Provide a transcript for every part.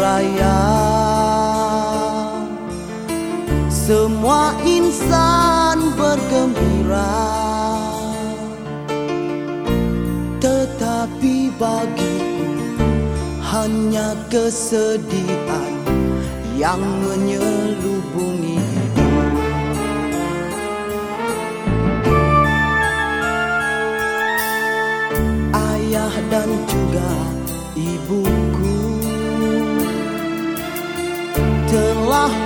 raya. Semua insan bergembira. Tetapi bagiku Hanya kesedihan Yang menyelubungi. Ayah dan juga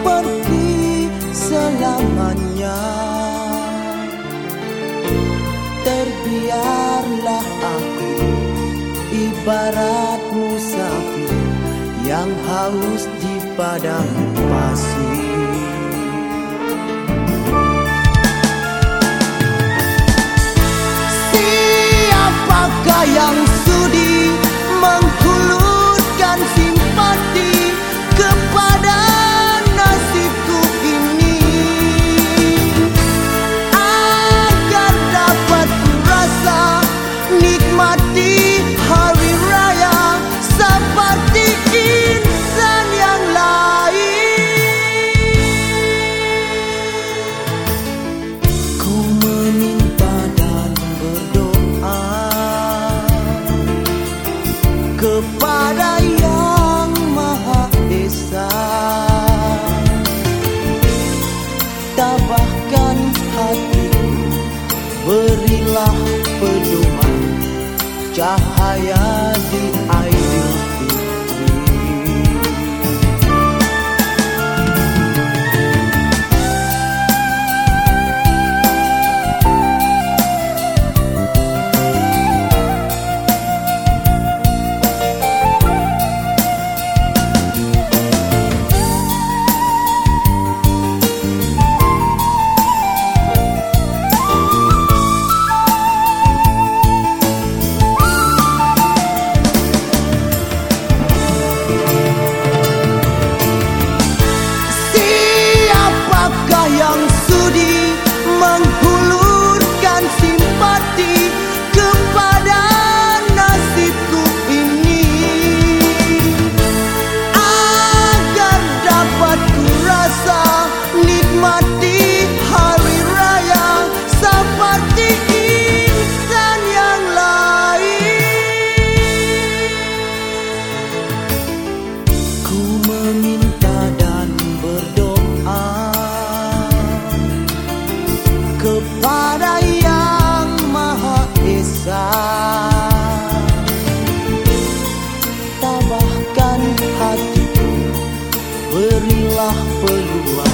pergi selamanya. Terbiarlah aku ibarat musafir Yang haus di padang pasir. kepada Yang Maha Esa. Tabahkan hatiku Berilah pedoman cahaya kepada Yang Maha Esa. Tambahkan hatiku Berilah peluang.